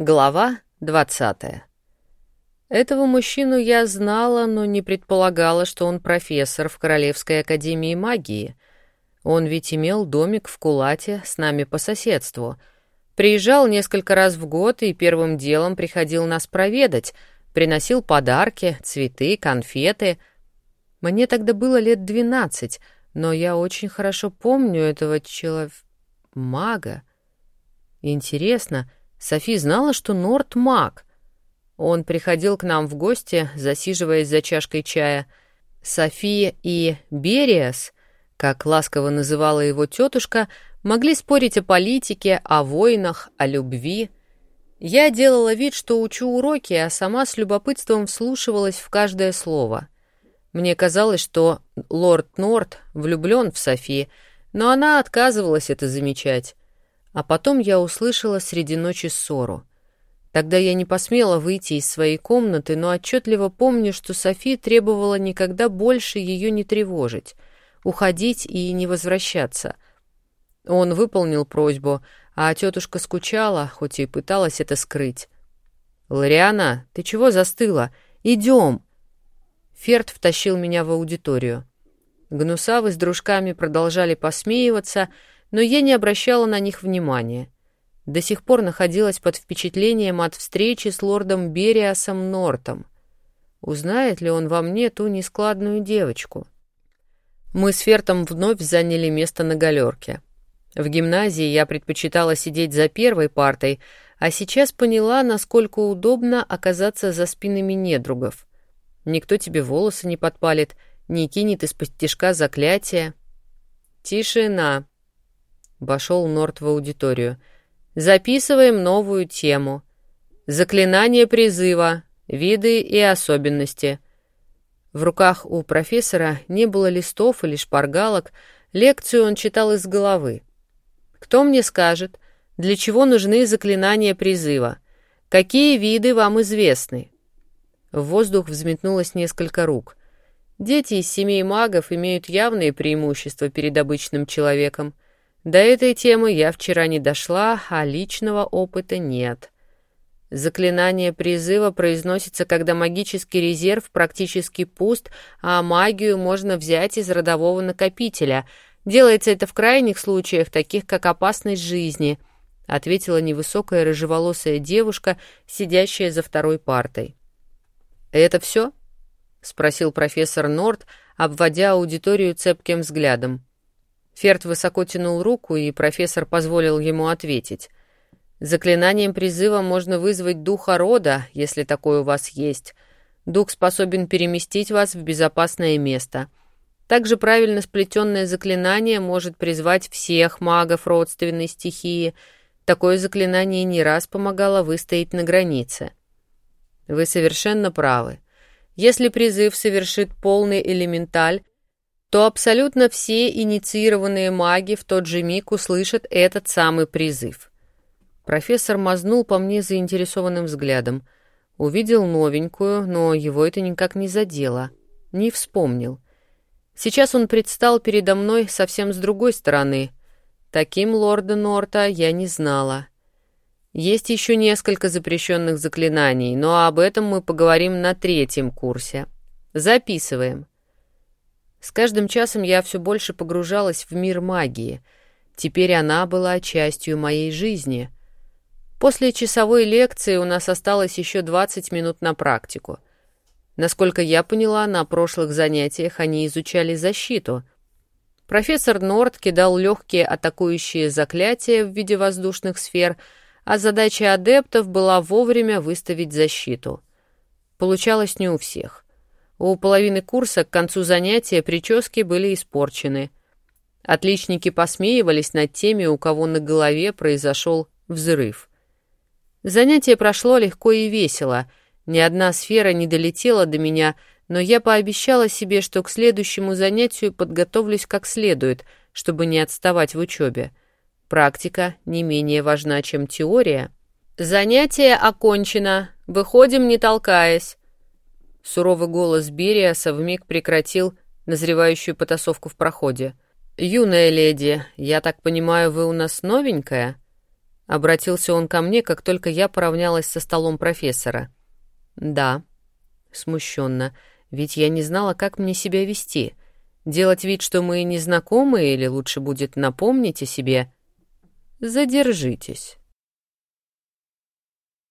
Глава двадцатая. Этого мужчину я знала, но не предполагала, что он профессор в Королевской академии магии. Он ведь имел домик в Кулате с нами по соседству. Приезжал несколько раз в год и первым делом приходил нас проведать, приносил подарки, цветы, конфеты. Мне тогда было лет двенадцать, но я очень хорошо помню этого человека... мага. Интересно, — Софи знала, что Норт маг. Он приходил к нам в гости, засиживаясь за чашкой чая. София и Бериас, как ласково называла его тетушка, могли спорить о политике, о войнах, о любви. Я делала вид, что учу уроки, а сама с любопытством вслушивалась в каждое слово. Мне казалось, что лорд Норт влюблен в Софи, но она отказывалась это замечать. А потом я услышала среди ночи ссору. Тогда я не посмела выйти из своей комнаты, но отчетливо помню, что Софи требовала никогда больше ее не тревожить, уходить и не возвращаться. Он выполнил просьбу, а тетушка скучала, хоть и пыталась это скрыть. «Лориана, ты чего застыла? Идем!» Ферд втащил меня в аудиторию. Гнусавы с дружками продолжали посмеиваться — но я не обращала на них внимания. До сих пор находилась под впечатлением от встречи с лордом Бериасом Нортом. Узнает ли он во мне ту нескладную девочку? Мы с Фертом вновь заняли место на галерке. В гимназии я предпочитала сидеть за первой партой, а сейчас поняла, насколько удобно оказаться за спинами недругов. Никто тебе волосы не подпалит, не кинет из-под тишка заклятия. «Тишина!» Вошел Норт в аудиторию. «Записываем новую тему. Заклинание призыва. Виды и особенности». В руках у профессора не было листов или шпаргалок, лекцию он читал из головы. «Кто мне скажет, для чего нужны заклинания призыва? Какие виды вам известны?» В воздух взметнулось несколько рук. Дети из семей магов имеют явные преимущества перед обычным человеком. До этой темы я вчера не дошла, а личного опыта нет. Заклинание призыва произносится, когда магический резерв практически пуст, а магию можно взять из родового накопителя. Делается это в крайних случаях, таких как опасность жизни, ответила невысокая рыжеволосая девушка, сидящая за второй партой. Это все? спросил профессор Норт, обводя аудиторию цепким взглядом. Ферд высоко тянул руку, и профессор позволил ему ответить. «Заклинанием призыва можно вызвать духа рода, если такой у вас есть. Дух способен переместить вас в безопасное место. Также правильно сплетенное заклинание может призвать всех магов родственной стихии. Такое заклинание не раз помогало выстоять на границе». «Вы совершенно правы. Если призыв совершит полный элементаль, то абсолютно все инициированные маги в тот же миг услышат этот самый призыв. Профессор мазнул по мне заинтересованным взглядом. Увидел новенькую, но его это никак не задело. Не вспомнил. Сейчас он предстал передо мной совсем с другой стороны. Таким лорда Норта я не знала. Есть еще несколько запрещенных заклинаний, но об этом мы поговорим на третьем курсе. Записываем. С каждым часом я все больше погружалась в мир магии. Теперь она была частью моей жизни. После часовой лекции у нас осталось еще 20 минут на практику. Насколько я поняла, на прошлых занятиях они изучали защиту. Профессор Норд кидал легкие атакующие заклятия в виде воздушных сфер, а задача адептов была вовремя выставить защиту. Получалось не у всех. У половины курса к концу занятия прически были испорчены. Отличники посмеивались над теми, у кого на голове произошел взрыв. Занятие прошло легко и весело. Ни одна сфера не долетела до меня, но я пообещала себе, что к следующему занятию подготовлюсь как следует, чтобы не отставать в учебе. Практика не менее важна, чем теория. «Занятие окончено. Выходим, не толкаясь», Суровый голос Бириаса вмиг прекратил назревающую потасовку в проходе. «Юная леди, я так понимаю, вы у нас новенькая?» — обратился он ко мне, как только я поравнялась со столом профессора. «Да», — смущенно, — «ведь я не знала, как мне себя вести. Делать вид, что мы не знакомы, или лучше будет напомнить о себе?» «Задержитесь»,